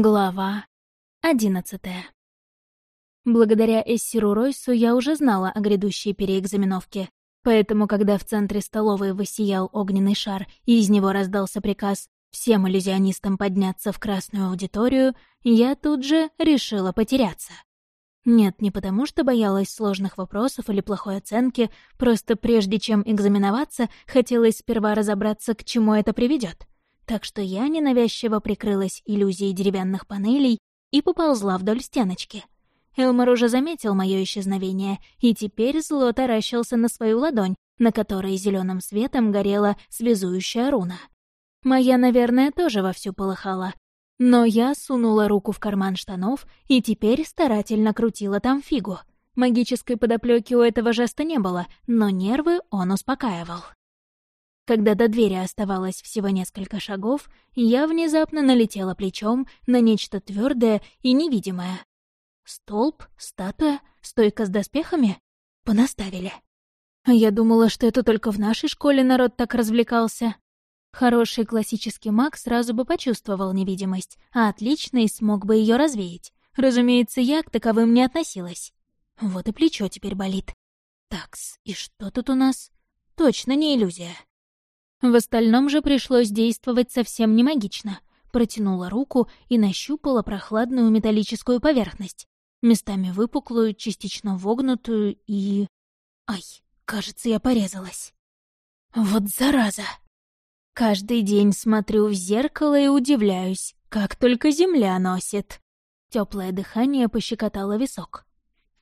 Глава одиннадцатая. Благодаря Эссиру Ройсу я уже знала о грядущей переэкзаменовке, поэтому, когда в центре столовой высиял огненный шар и из него раздался приказ всем иллюзионистам подняться в красную аудиторию, я тут же решила потеряться. Нет, не потому что боялась сложных вопросов или плохой оценки, просто прежде чем экзаменоваться, хотелось сперва разобраться, к чему это приведет так что я ненавязчиво прикрылась иллюзией деревянных панелей и поползла вдоль стеночки. Элмар уже заметил мое исчезновение и теперь зло таращился на свою ладонь, на которой зеленым светом горела связующая руна. Моя, наверное, тоже вовсю полыхала. Но я сунула руку в карман штанов и теперь старательно крутила там фигу. Магической подоплеки у этого жеста не было, но нервы он успокаивал. Когда до двери оставалось всего несколько шагов, я внезапно налетела плечом на нечто твердое и невидимое. Столб, статуя, стойка с доспехами? Понаставили. Я думала, что это только в нашей школе народ так развлекался. Хороший классический маг сразу бы почувствовал невидимость, а отличный смог бы ее развеять. Разумеется, я к таковым не относилась. Вот и плечо теперь болит. Такс, и что тут у нас? Точно не иллюзия. В остальном же пришлось действовать совсем не магично. Протянула руку и нащупала прохладную металлическую поверхность, местами выпуклую, частично вогнутую и... Ай, кажется, я порезалась. Вот зараза! Каждый день смотрю в зеркало и удивляюсь, как только земля носит. Теплое дыхание пощекотало висок.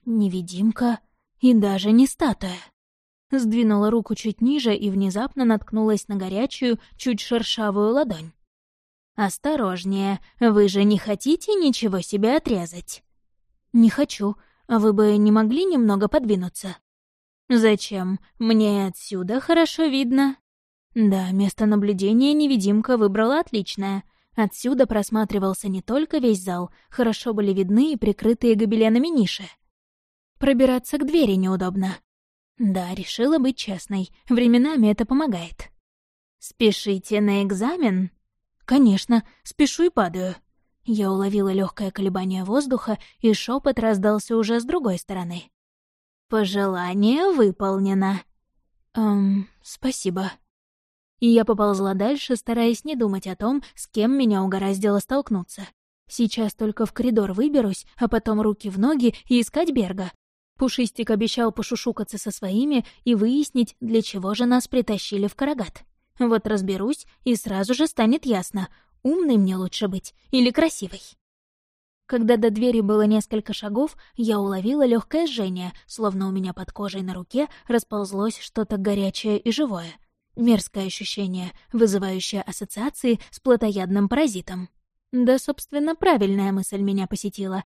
Невидимка и даже не статуя сдвинула руку чуть ниже и внезапно наткнулась на горячую, чуть шершавую ладонь. «Осторожнее, вы же не хотите ничего себе отрезать?» «Не хочу. А вы бы не могли немного подвинуться?» «Зачем? Мне отсюда хорошо видно». Да, место наблюдения невидимка выбрала отличное. Отсюда просматривался не только весь зал, хорошо были видны и прикрытые гобеленами ниши. Пробираться к двери неудобно. Да, решила быть честной. Временами это помогает. «Спешите на экзамен?» «Конечно, спешу и падаю». Я уловила легкое колебание воздуха, и шепот раздался уже с другой стороны. «Пожелание выполнено». «Эм, спасибо». И я поползла дальше, стараясь не думать о том, с кем меня угораздило столкнуться. Сейчас только в коридор выберусь, а потом руки в ноги и искать Берга, Пушистик обещал пошушукаться со своими и выяснить, для чего же нас притащили в Карагат. Вот разберусь, и сразу же станет ясно, умный мне лучше быть или красивой. Когда до двери было несколько шагов, я уловила легкое жжение, словно у меня под кожей на руке расползлось что-то горячее и живое. Мерзкое ощущение, вызывающее ассоциации с плотоядным паразитом. Да, собственно, правильная мысль меня посетила.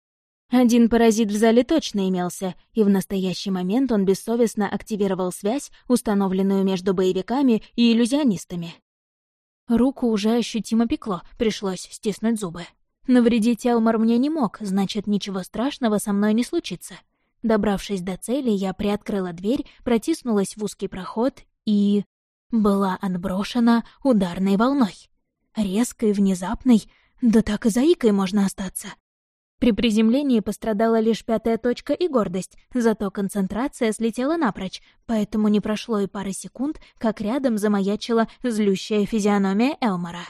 Один паразит в зале точно имелся, и в настоящий момент он бессовестно активировал связь, установленную между боевиками и иллюзионистами. Руку уже ощутимо пекло, пришлось стиснуть зубы. Навредить Элмар мне не мог, значит, ничего страшного со мной не случится. Добравшись до цели, я приоткрыла дверь, протиснулась в узкий проход и... была отброшена ударной волной. Резкой, внезапной, да так и заикой можно остаться. При приземлении пострадала лишь пятая точка и гордость, зато концентрация слетела напрочь, поэтому не прошло и пары секунд, как рядом замаячила злющая физиономия Элмора.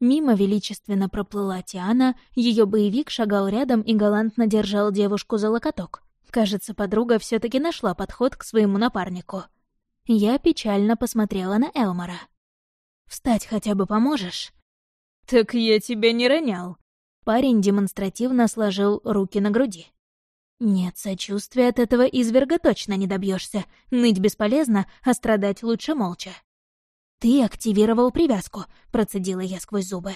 Мимо величественно проплыла Тиана, ее боевик шагал рядом и галантно держал девушку за локоток. Кажется, подруга все таки нашла подход к своему напарнику. Я печально посмотрела на Элмора. «Встать хотя бы поможешь?» «Так я тебя не ронял», Парень демонстративно сложил руки на груди. Нет, сочувствия от этого изверга точно не добьешься. Ныть бесполезно, а страдать лучше молча. «Ты активировал привязку», — процедила я сквозь зубы.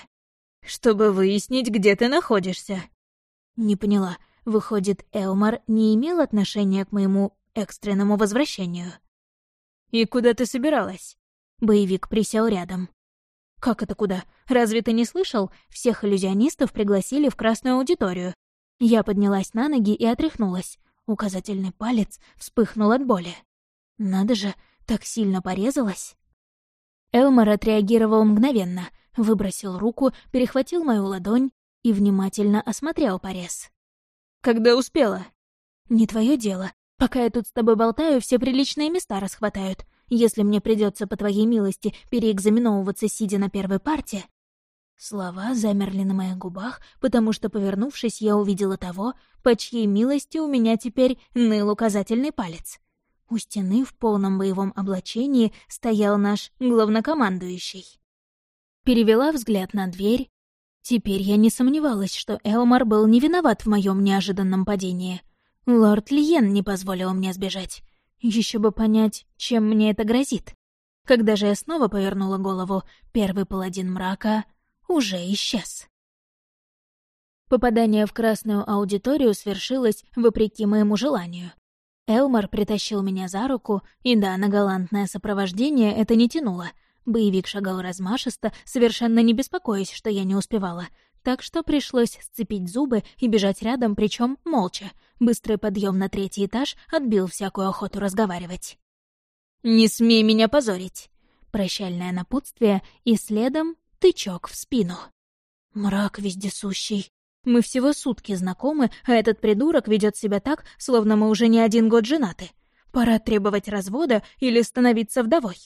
«Чтобы выяснить, где ты находишься». Не поняла. Выходит, Элмар не имел отношения к моему экстренному возвращению. «И куда ты собиралась?» Боевик присел рядом. «Как это куда? Разве ты не слышал? Всех иллюзионистов пригласили в красную аудиторию». Я поднялась на ноги и отряхнулась. Указательный палец вспыхнул от боли. «Надо же, так сильно порезалась». Элмор отреагировал мгновенно, выбросил руку, перехватил мою ладонь и внимательно осмотрел порез. «Когда успела?» «Не твое дело. Пока я тут с тобой болтаю, все приличные места расхватают. Если мне придется по твоей милости переэкзаменовываться, сидя на первой парте...» Слова замерли на моих губах, потому что, повернувшись, я увидела того, по чьей милости у меня теперь ныл указательный палец. У стены в полном боевом облачении стоял наш главнокомандующий. Перевела взгляд на дверь. Теперь я не сомневалась, что Элмар был не виноват в моем неожиданном падении. Лорд Лиен не позволил мне сбежать. Еще бы понять, чем мне это грозит. Когда же я снова повернула голову, первый паладин мрака уже исчез. Попадание в красную аудиторию свершилось вопреки моему желанию. Элмар притащил меня за руку, и да, на галантное сопровождение это не тянуло. Боевик шагал размашисто, совершенно не беспокоясь, что я не успевала. Так что пришлось сцепить зубы и бежать рядом, причем молча. Быстрый подъем на третий этаж отбил всякую охоту разговаривать. «Не смей меня позорить!» Прощальное напутствие и следом тычок в спину. Мрак вездесущий. Мы всего сутки знакомы, а этот придурок ведет себя так, словно мы уже не один год женаты. Пора требовать развода или становиться вдовой.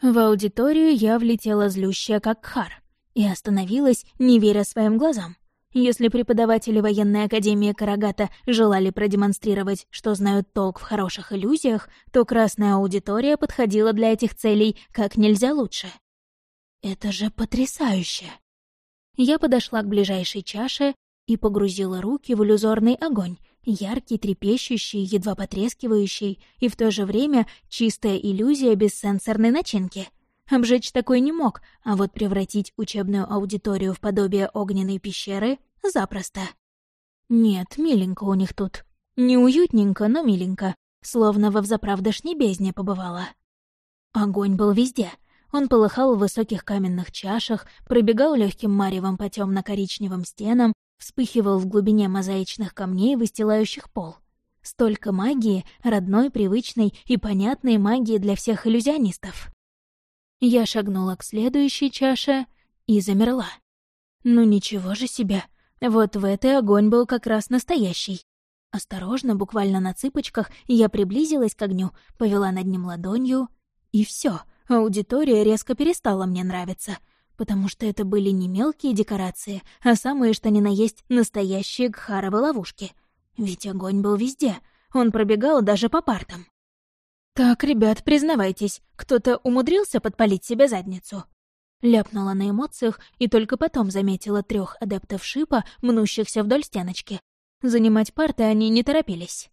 В аудиторию я влетела злющая, как хар, и остановилась, не веря своим глазам. Если преподаватели военной академии Карагата желали продемонстрировать, что знают толк в хороших иллюзиях, то красная аудитория подходила для этих целей как нельзя лучше. Это же потрясающе! Я подошла к ближайшей чаше и погрузила руки в иллюзорный огонь, яркий, трепещущий, едва потрескивающий, и в то же время чистая иллюзия без сенсорной начинки. Обжечь такой не мог, а вот превратить учебную аудиторию в подобие огненной пещеры — запросто. Нет, миленько у них тут. Не уютненько, но миленько, словно во взаправдошней бездне побывала. Огонь был везде — он полыхал в высоких каменных чашах, пробегал легким маревом по темно-коричневым стенам, вспыхивал в глубине мозаичных камней, выстилающих пол. Столько магии, родной, привычной и понятной магии для всех иллюзионистов. Я шагнула к следующей чаше и замерла. Ну ничего же себе, вот в этой огонь был как раз настоящий. Осторожно, буквально на цыпочках, я приблизилась к огню, повела над ним ладонью, и все — Аудитория резко перестала мне нравиться, потому что это были не мелкие декорации, а самые что ни на есть настоящие гхаровы ловушки. Ведь огонь был везде, он пробегал даже по партам. «Так, ребят, признавайтесь, кто-то умудрился подпалить себе задницу?» Ляпнула на эмоциях и только потом заметила трех адептов шипа, мнущихся вдоль стеночки. Занимать парты они не торопились.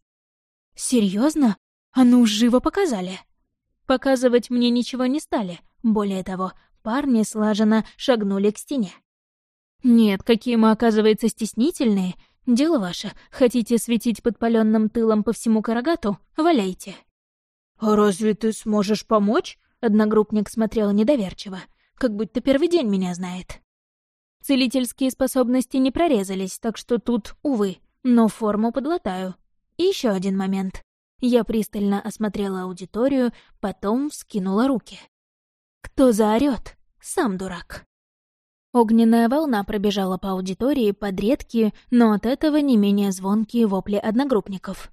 Серьезно? А ну, живо показали!» Показывать мне ничего не стали. Более того, парни слаженно шагнули к стене. «Нет, какие мы, оказывается, стеснительные. Дело ваше. Хотите светить подпаленным тылом по всему Карагату? Валяйте». «А разве ты сможешь помочь?» Одногруппник смотрел недоверчиво, как будто первый день меня знает. Целительские способности не прорезались, так что тут, увы, но форму подлатаю. И еще один момент. Я пристально осмотрела аудиторию, потом вскинула руки. Кто заорёт? Сам дурак. Огненная волна пробежала по аудитории под редкие, но от этого не менее звонкие вопли одногруппников.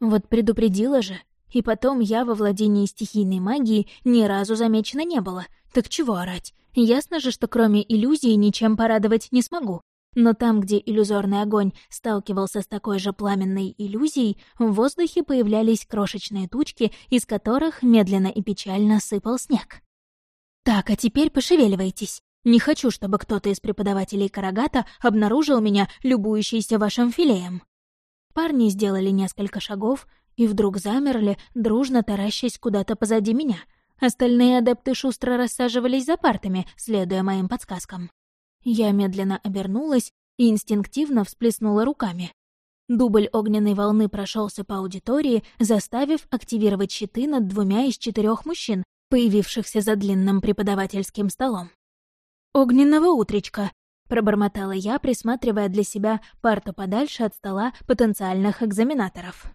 Вот предупредила же. И потом я во владении стихийной магией ни разу замечена не было. Так чего орать? Ясно же, что кроме иллюзии ничем порадовать не смогу. Но там, где иллюзорный огонь сталкивался с такой же пламенной иллюзией, в воздухе появлялись крошечные тучки, из которых медленно и печально сыпал снег. «Так, а теперь пошевеливайтесь. Не хочу, чтобы кто-то из преподавателей Карагата обнаружил меня, любующийся вашим филеем». Парни сделали несколько шагов и вдруг замерли, дружно таращась куда-то позади меня. Остальные адепты шустро рассаживались за партами, следуя моим подсказкам. Я медленно обернулась и инстинктивно всплеснула руками. Дубль огненной волны прошелся по аудитории, заставив активировать щиты над двумя из четырех мужчин, появившихся за длинным преподавательским столом. «Огненного утречка!» — пробормотала я, присматривая для себя парту подальше от стола потенциальных экзаменаторов.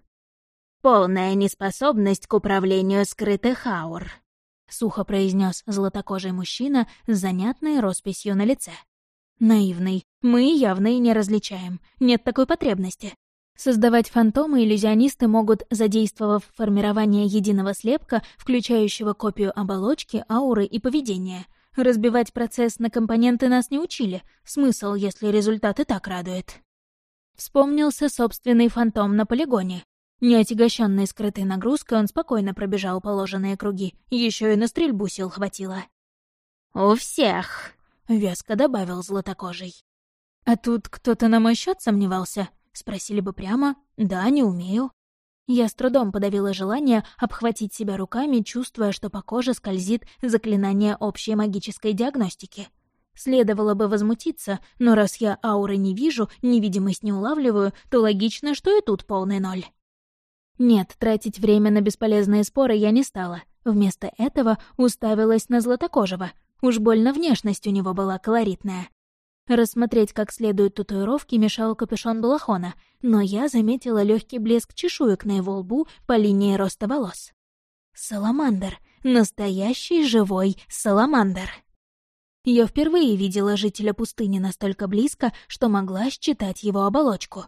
«Полная неспособность к управлению скрытых аур», — сухо произнес золотокожий мужчина с занятной росписью на лице. Наивный. Мы явно и не различаем. Нет такой потребности. Создавать фантомы иллюзионисты могут, задействовав формирование единого слепка, включающего копию оболочки, ауры и поведения. Разбивать процесс на компоненты нас не учили. Смысл, если результат и так радует. Вспомнился собственный фантом на полигоне. Неотягощенный скрытой нагрузкой, он спокойно пробежал положенные круги, еще и на стрельбу сил хватило. «У всех», — веско добавил златокожий. А тут кто-то на мой счет сомневался. Спросили бы прямо «Да, не умею». Я с трудом подавила желание обхватить себя руками, чувствуя, что по коже скользит заклинание общей магической диагностики. Следовало бы возмутиться, но раз я ауры не вижу, невидимость не улавливаю, то логично, что и тут полный ноль. Нет, тратить время на бесполезные споры я не стала. Вместо этого уставилась на Златокожего. Уж больно внешность у него была колоритная. Рассмотреть как следует татуировки мешал капюшон балахона, но я заметила легкий блеск чешуек на его лбу по линии роста волос. Саламандр. Настоящий живой саламандр. Я впервые видела жителя пустыни настолько близко, что могла считать его оболочку.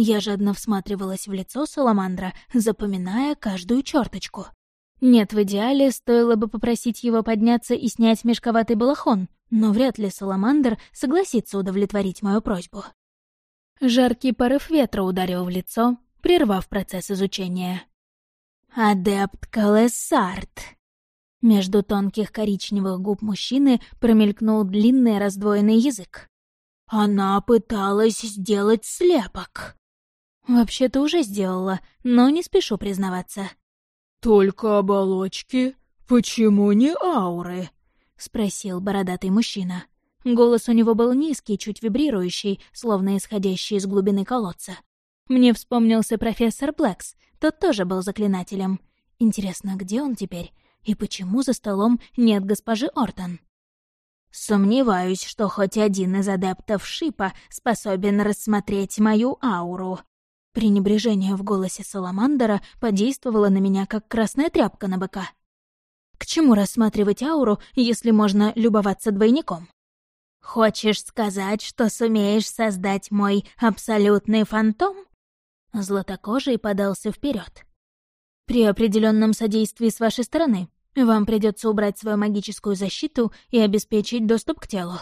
Я жадно всматривалась в лицо саламандра, запоминая каждую черточку. Нет, в идеале стоило бы попросить его подняться и снять мешковатый балахон, но вряд ли Саламандр согласится удовлетворить мою просьбу. Жаркий порыв ветра ударил в лицо, прервав процесс изучения. «Адепт Калессарт!» Между тонких коричневых губ мужчины промелькнул длинный раздвоенный язык. «Она пыталась сделать слепок!» «Вообще-то уже сделала, но не спешу признаваться». «Только оболочки? Почему не ауры?» — спросил бородатый мужчина. Голос у него был низкий, чуть вибрирующий, словно исходящий из глубины колодца. Мне вспомнился профессор Блэкс, тот тоже был заклинателем. Интересно, где он теперь? И почему за столом нет госпожи Ортон? «Сомневаюсь, что хоть один из адептов Шипа способен рассмотреть мою ауру». Пренебрежение в голосе Саламандера подействовало на меня, как красная тряпка на быка. К чему рассматривать ауру, если можно любоваться двойником? «Хочешь сказать, что сумеешь создать мой абсолютный фантом?» Златокожий подался вперед. «При определенном содействии с вашей стороны вам придется убрать свою магическую защиту и обеспечить доступ к телу».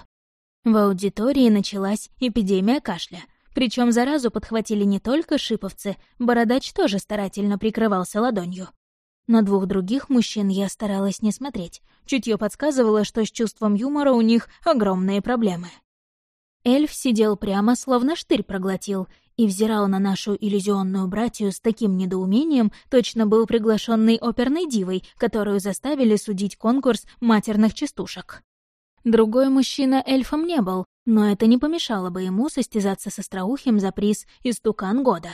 В аудитории началась эпидемия кашля. Причем заразу подхватили не только шиповцы, бородач тоже старательно прикрывался ладонью. На двух других мужчин я старалась не смотреть. Чутье подсказывало, что с чувством юмора у них огромные проблемы. Эльф сидел прямо, словно штырь проглотил, и взирал на нашу иллюзионную братью с таким недоумением, точно был приглашенный оперной дивой, которую заставили судить конкурс матерных частушек. Другой мужчина эльфом не был, но это не помешало бы ему состязаться со Страухим за приз «Истукан года».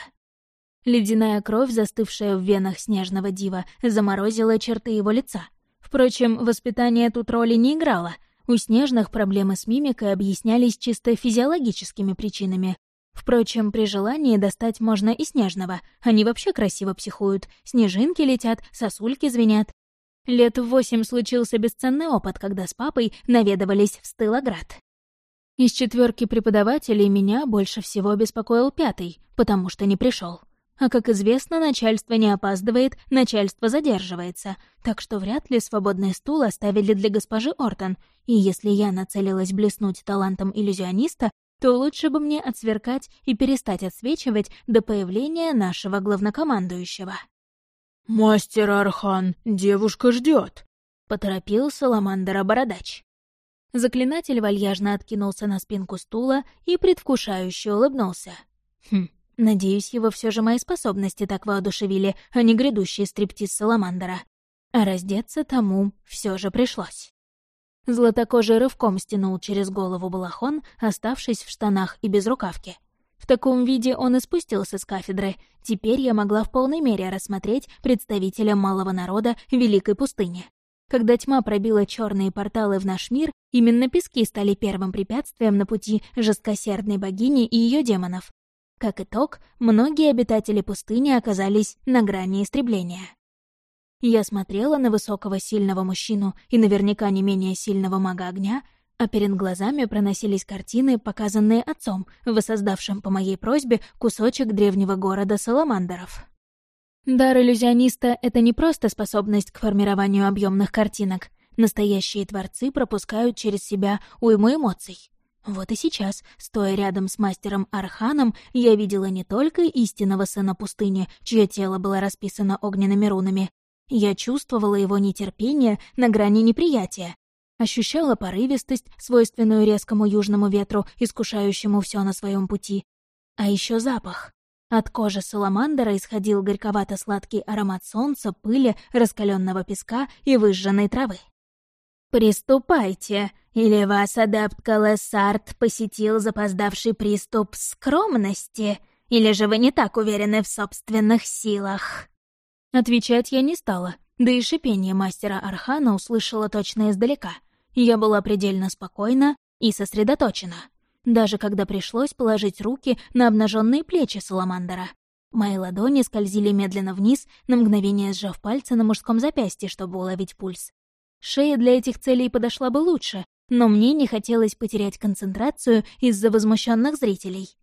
Ледяная кровь, застывшая в венах снежного дива, заморозила черты его лица. Впрочем, воспитание тут роли не играло. У снежных проблемы с мимикой объяснялись чисто физиологическими причинами. Впрочем, при желании достать можно и снежного. Они вообще красиво психуют. Снежинки летят, сосульки звенят. Лет восемь случился бесценный опыт, когда с папой наведывались в Стылоград. Из четверки преподавателей меня больше всего беспокоил пятый, потому что не пришел. А как известно, начальство не опаздывает, начальство задерживается, так что вряд ли свободный стул оставили для госпожи Ортон, и если я нацелилась блеснуть талантом иллюзиониста, то лучше бы мне отсверкать и перестать отсвечивать до появления нашего главнокомандующего. «Мастер Архан, девушка ждет, поторопил Саламандра Бородач. Заклинатель вальяжно откинулся на спинку стула и предвкушающе улыбнулся. Хм, Надеюсь, его все же мои способности так воодушевили, а не грядущий стриптиз Саламандера. А раздеться тому все же пришлось. Златокожий рывком стянул через голову балахон, оставшись в штанах и без рукавки. В таком виде он и спустился с кафедры. Теперь я могла в полной мере рассмотреть представителя малого народа Великой пустыни. Когда тьма пробила черные порталы в наш мир, именно пески стали первым препятствием на пути жесткосердной богини и ее демонов, как итог, многие обитатели пустыни оказались на грани истребления. Я смотрела на высокого сильного мужчину и наверняка не менее сильного мага огня, а перед глазами проносились картины, показанные отцом, воссоздавшим по моей просьбе кусочек древнего города Саламандеров. Дар иллюзиониста — это не просто способность к формированию объемных картинок. Настоящие творцы пропускают через себя уйму эмоций. Вот и сейчас, стоя рядом с мастером Арханом, я видела не только истинного сына пустыни, чье тело было расписано огненными рунами. Я чувствовала его нетерпение на грани неприятия. Ощущала порывистость, свойственную резкому южному ветру, искушающему все на своем пути. А еще запах. От кожи саламандра исходил горьковато-сладкий аромат солнца, пыли, раскаленного песка и выжженной травы. «Приступайте, или вас адепт Калесарт посетил запоздавший приступ скромности, или же вы не так уверены в собственных силах?» Отвечать я не стала, да и шипение мастера Архана услышала точно издалека. Я была предельно спокойна и сосредоточена даже когда пришлось положить руки на обнаженные плечи Саламандера. Мои ладони скользили медленно вниз, на мгновение сжав пальцы на мужском запястье, чтобы уловить пульс. Шея для этих целей подошла бы лучше, но мне не хотелось потерять концентрацию из-за возмущенных зрителей.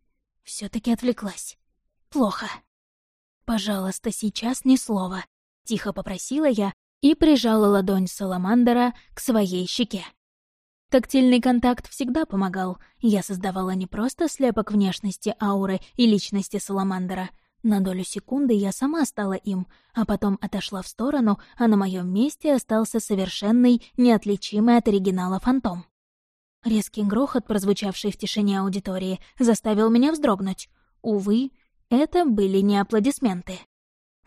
все таки отвлеклась. Плохо. «Пожалуйста, сейчас ни слова», — тихо попросила я и прижала ладонь Саламандера к своей щеке. Тактильный контакт всегда помогал. Я создавала не просто слепок внешности, ауры и личности Саламандера. На долю секунды я сама стала им, а потом отошла в сторону, а на моем месте остался совершенный, неотличимый от оригинала фантом. Резкий грохот, прозвучавший в тишине аудитории, заставил меня вздрогнуть. Увы, это были не аплодисменты.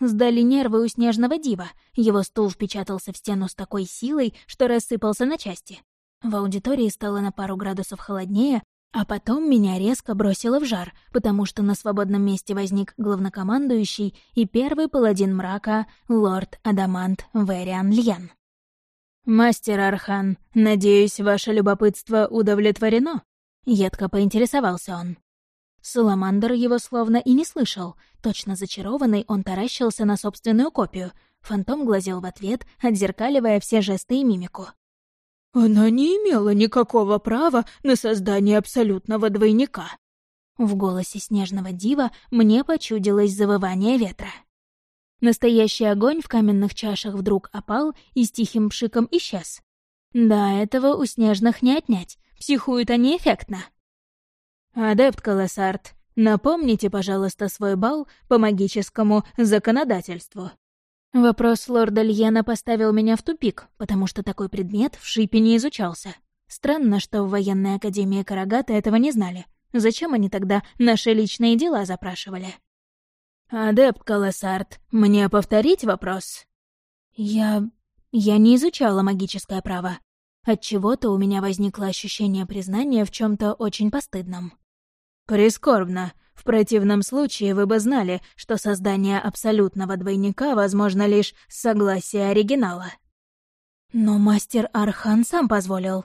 Сдали нервы у снежного дива. Его стул впечатался в стену с такой силой, что рассыпался на части. В аудитории стало на пару градусов холоднее, а потом меня резко бросило в жар, потому что на свободном месте возник главнокомандующий и первый паладин мрака, лорд Адамант Вериан Льян. «Мастер Архан, надеюсь, ваше любопытство удовлетворено?» — едко поинтересовался он. Саламандр его словно и не слышал. Точно зачарованный, он таращился на собственную копию. Фантом глазел в ответ, отзеркаливая все жесты и мимику. Она не имела никакого права на создание абсолютного двойника. В голосе снежного дива мне почудилось завывание ветра. Настоящий огонь в каменных чашах вдруг опал и с тихим пшиком исчез. Да, этого у снежных не отнять, психуют они эффектно. «Адепт Колоссарт, напомните, пожалуйста, свой бал по магическому законодательству», Вопрос лорда Льена поставил меня в тупик, потому что такой предмет в шипе не изучался. Странно, что в военной академии Карагата этого не знали. Зачем они тогда наши личные дела запрашивали? «Адепт Колоссарт, мне повторить вопрос?» «Я... я не изучала магическое право. Отчего-то у меня возникло ощущение признания в чем то очень постыдном». «Прискорбно. В противном случае вы бы знали, что создание абсолютного двойника возможно лишь с согласия оригинала. Но мастер Архан сам позволил.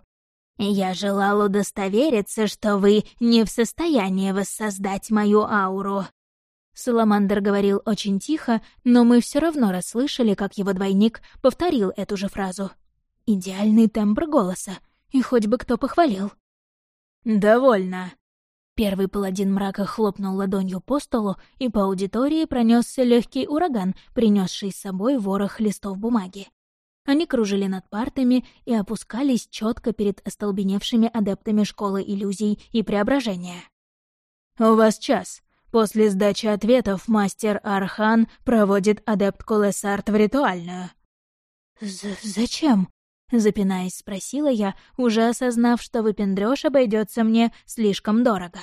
Я желал удостовериться, что вы не в состоянии воссоздать мою ауру. Саламандр говорил очень тихо, но мы все равно расслышали, как его двойник повторил эту же фразу. Идеальный тембр голоса, и хоть бы кто похвалил. «Довольно», Первый паладин мрака хлопнул ладонью по столу, и по аудитории пронесся легкий ураган, принесший с собой ворох листов бумаги. Они кружили над партами и опускались четко перед остолбеневшими адептами школы иллюзий и преображения. «У вас час. После сдачи ответов мастер Архан проводит адепт Колесарт в ритуальную». З «Зачем?» — запинаясь, спросила я, уже осознав, что выпендрёж обойдется мне слишком дорого.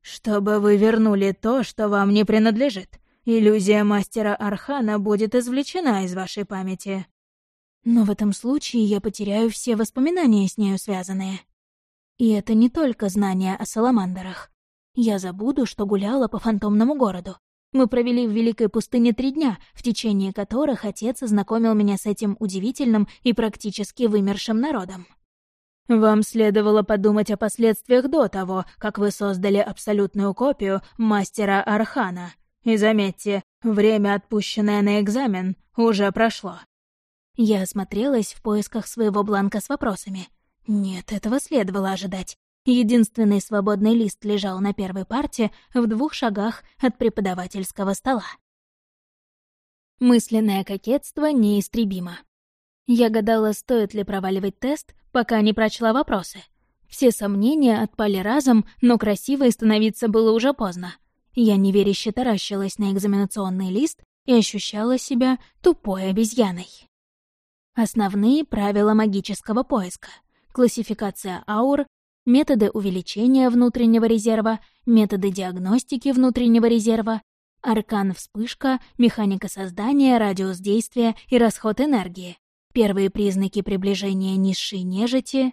«Чтобы вы вернули то, что вам не принадлежит. Иллюзия мастера Архана будет извлечена из вашей памяти». Но в этом случае я потеряю все воспоминания с нею связанные. И это не только знания о саламандерах. Я забуду, что гуляла по фантомному городу, мы провели в Великой пустыне три дня, в течение которых отец ознакомил меня с этим удивительным и практически вымершим народом. Вам следовало подумать о последствиях до того, как вы создали абсолютную копию мастера Архана. И заметьте, время, отпущенное на экзамен, уже прошло. Я осмотрелась в поисках своего бланка с вопросами. Нет, этого следовало ожидать. Единственный свободный лист лежал на первой парте в двух шагах от преподавательского стола. Мысленное кокетство неистребимо. Я гадала, стоит ли проваливать тест, пока не прочла вопросы. Все сомнения отпали разом, но красивой становиться было уже поздно. Я неверяще таращилась на экзаменационный лист и ощущала себя тупой обезьяной. Основные правила магического поиска. Классификация аур, методы увеличения внутреннего резерва, методы диагностики внутреннего резерва, аркан вспышка, механика создания, радиус действия и расход энергии, первые признаки приближения низшей нежити.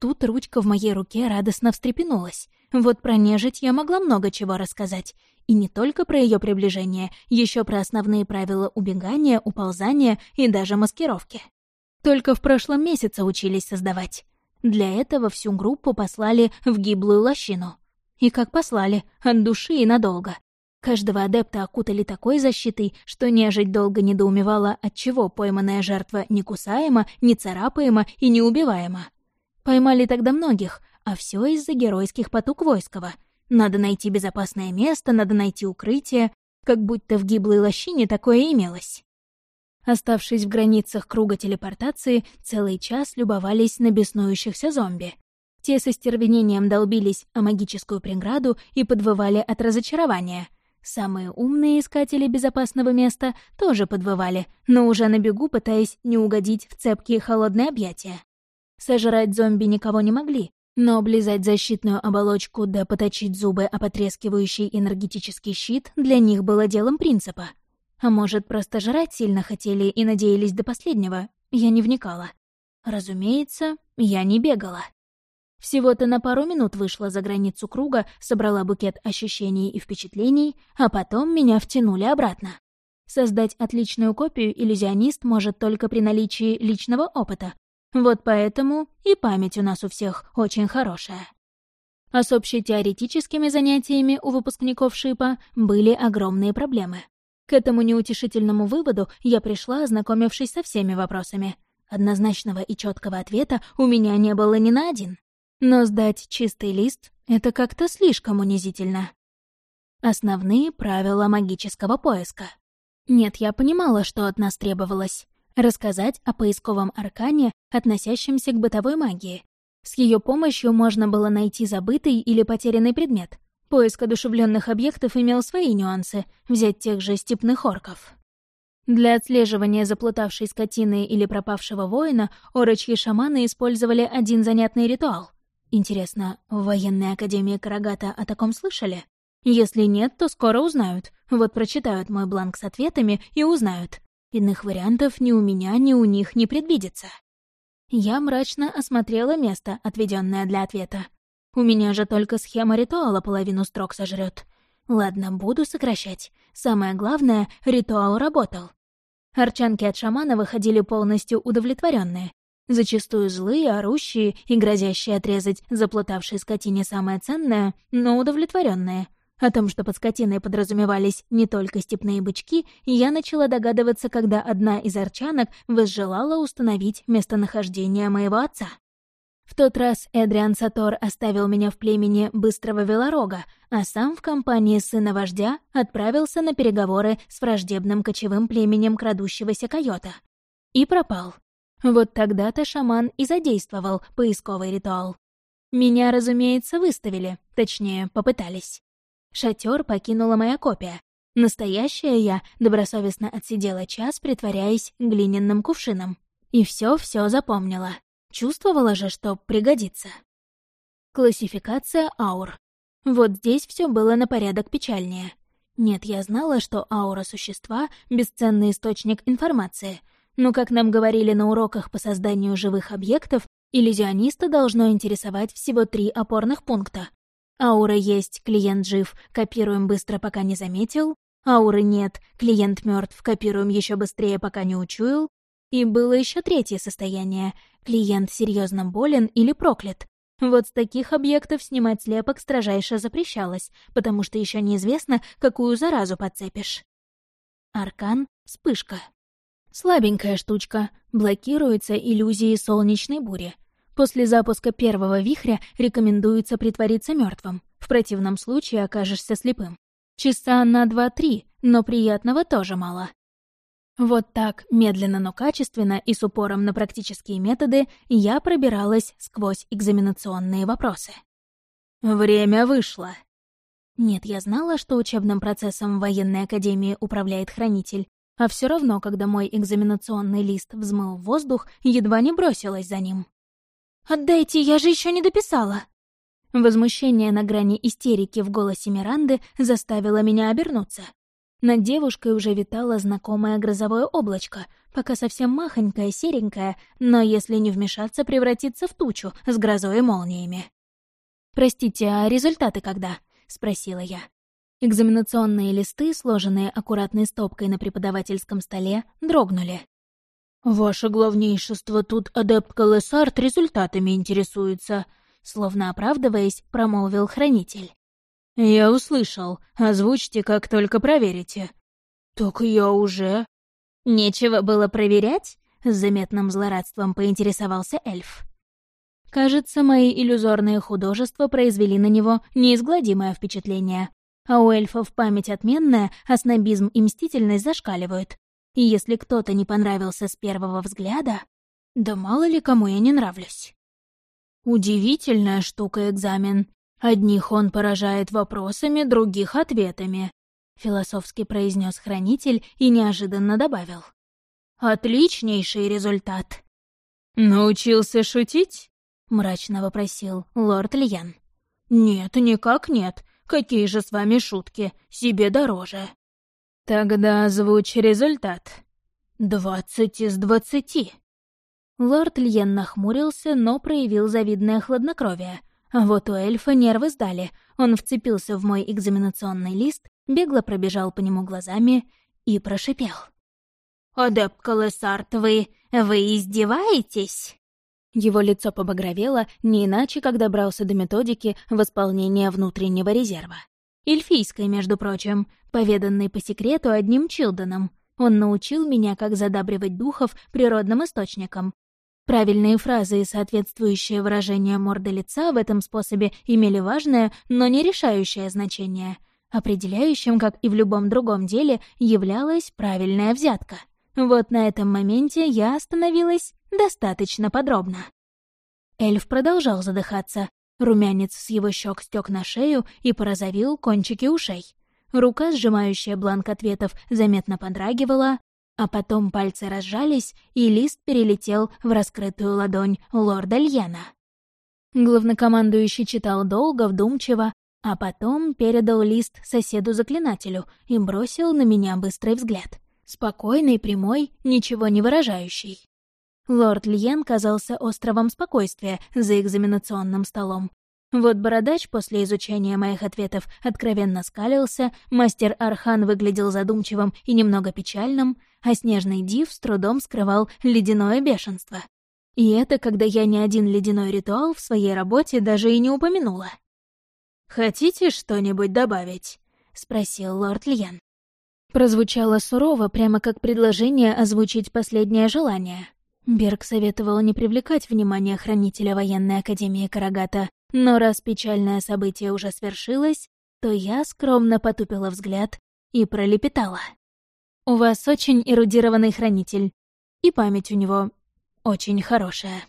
Тут ручка в моей руке радостно встрепенулась. Вот про нежить я могла много чего рассказать. И не только про ее приближение, еще про основные правила убегания, уползания и даже маскировки. Только в прошлом месяце учились создавать. Для этого всю группу послали в гиблую лощину. И как послали, от души и надолго. Каждого адепта окутали такой защитой, что нежить долго недоумевала, отчего пойманная жертва не кусаема, не царапаема и не убиваема. Поймали тогда многих, а все из-за геройских потуг Войского. Надо найти безопасное место, надо найти укрытие, как будто в гиблой лощине такое имелось. Оставшись в границах круга телепортации, целый час любовались на беснующихся зомби. Те со стервенением долбились о магическую преграду и подвывали от разочарования. Самые умные искатели безопасного места тоже подвывали, но уже на бегу пытаясь не угодить в цепкие холодные объятия. Сожрать зомби никого не могли, но облизать защитную оболочку да поточить зубы о потрескивающий энергетический щит для них было делом принципа. А может, просто жрать сильно хотели и надеялись до последнего? Я не вникала. Разумеется, я не бегала. Всего-то на пару минут вышла за границу круга, собрала букет ощущений и впечатлений, а потом меня втянули обратно. Создать отличную копию иллюзионист может только при наличии личного опыта, вот поэтому и память у нас у всех очень хорошая. А с общетеоретическими занятиями у выпускников ШИПа были огромные проблемы. К этому неутешительному выводу я пришла, ознакомившись со всеми вопросами. Однозначного и четкого ответа у меня не было ни на один. Но сдать чистый лист — это как-то слишком унизительно. Основные правила магического поиска. Нет, я понимала, что от нас требовалось рассказать о поисковом аркане, относящемся к бытовой магии. С ее помощью можно было найти забытый или потерянный предмет. Поиск одушевленных объектов имел свои нюансы, взять тех же степных орков. Для отслеживания заплутавшей скотины или пропавшего воина орочьи шаманы использовали один занятный ритуал. Интересно, в военной академии Карагата о таком слышали? Если нет, то скоро узнают. Вот прочитают мой бланк с ответами и узнают. Иных вариантов ни у меня, ни у них не предвидится. Я мрачно осмотрела место, отведенное для ответа. У меня же только схема ритуала половину строк сожрет. Ладно, буду сокращать. Самое главное, ритуал работал. Арчанки от шамана выходили полностью удовлетворенные, Зачастую злые, орущие и грозящие отрезать заплутавшей скотине самое ценное, но удовлетворенные — о том, что под скотиной подразумевались не только степные бычки, я начала догадываться, когда одна из арчанок возжелала установить местонахождение моего отца. В тот раз Эдриан Сатор оставил меня в племени Быстрого Велорога, а сам в компании сына вождя отправился на переговоры с враждебным кочевым племенем крадущегося койота. И пропал. Вот тогда-то шаман и задействовал поисковый ритуал. Меня, разумеется, выставили, точнее, попытались. Шатер покинула моя копия. Настоящая я добросовестно отсидела час, притворяясь глиняным кувшином. И все-все запомнила. Чувствовала же, что пригодится. Классификация аур. Вот здесь все было на порядок печальнее. Нет, я знала, что аура существа — бесценный источник информации. Но, как нам говорили на уроках по созданию живых объектов, иллюзиониста должно интересовать всего три опорных пункта Аура есть, клиент жив, копируем быстро, пока не заметил. Ауры нет, клиент мертв, копируем еще быстрее, пока не учуял. И было еще третье состояние. Клиент серьезно болен или проклят. Вот с таких объектов снимать слепок строжайше запрещалось, потому что еще неизвестно, какую заразу подцепишь. Аркан — вспышка. Слабенькая штучка, блокируется иллюзией солнечной бури. После запуска первого вихря рекомендуется притвориться мертвым. В противном случае окажешься слепым. Часа на два-три, но приятного тоже мало. Вот так, медленно, но качественно и с упором на практические методы, я пробиралась сквозь экзаменационные вопросы. «Время вышло». Нет, я знала, что учебным процессом в военной академии управляет хранитель, а все равно, когда мой экзаменационный лист взмыл в воздух, едва не бросилась за ним. «Отдайте, я же еще не дописала!» Возмущение на грани истерики в голосе Миранды заставило меня обернуться. Над девушкой уже витало знакомое грозовое облачко, пока совсем махонькое, серенькое, но если не вмешаться, превратится в тучу с грозой и молниями. «Простите, а результаты когда?» — спросила я. Экзаменационные листы, сложенные аккуратной стопкой на преподавательском столе, дрогнули. «Ваше главнейшество, тут адепт Калесарт результатами интересуется», словно оправдываясь, промолвил хранитель. «Я услышал. Озвучьте, как только проверите». «Так я уже...» «Нечего было проверять?» — с заметным злорадством поинтересовался эльф. Кажется, мои иллюзорные художества произвели на него неизгладимое впечатление. А у эльфов память отменная, а снобизм и мстительность зашкаливают. И если кто-то не понравился с первого взгляда... Да мало ли кому я не нравлюсь. Удивительная штука экзамен. Одних он поражает вопросами, других — ответами», — философски произнес хранитель и неожиданно добавил. «Отличнейший результат». «Научился шутить?» — мрачно вопросил лорд Льян. «Нет, никак нет. Какие же с вами шутки? Себе дороже». «Тогда озвучь результат». «Двадцать из двадцати». Лорд Льен нахмурился, но проявил завидное хладнокровие. А вот у эльфа нервы сдали. Он вцепился в мой экзаменационный лист, бегло пробежал по нему глазами и прошипел. «Адепт Колесарт, вы... вы издеваетесь?» Его лицо побагровело, не иначе, как добрался до методики восполнения внутреннего резерва. Эльфийской, между прочим, поведанной по секрету одним Чилденом. Он научил меня, как задабривать духов природным источником, Правильные фразы и соответствующее выражение морды лица в этом способе имели важное, но не решающее значение. Определяющим, как и в любом другом деле, являлась правильная взятка. Вот на этом моменте я остановилась достаточно подробно. Эльф продолжал задыхаться. Румянец с его щек стек на шею и порозовил кончики ушей. Рука, сжимающая бланк ответов, заметно подрагивала, а потом пальцы разжались, и лист перелетел в раскрытую ладонь лорда Льена. Главнокомандующий читал долго, вдумчиво, а потом передал лист соседу-заклинателю и бросил на меня быстрый взгляд. Спокойный, прямой, ничего не выражающий. Лорд Льен казался островом спокойствия за экзаменационным столом, вот бородач после изучения моих ответов откровенно скалился, мастер Архан выглядел задумчивым и немного печальным, а снежный див с трудом скрывал ледяное бешенство. И это когда я ни один ледяной ритуал в своей работе даже и не упомянула. «Хотите что-нибудь добавить?» — спросил лорд Льян. Прозвучало сурово, прямо как предложение озвучить последнее желание. Берг советовал не привлекать внимание хранителя военной академии Карагата, но раз печальное событие уже свершилось, то я скромно потупила взгляд и пролепетала. «У вас очень эрудированный хранитель, и память у него очень хорошая».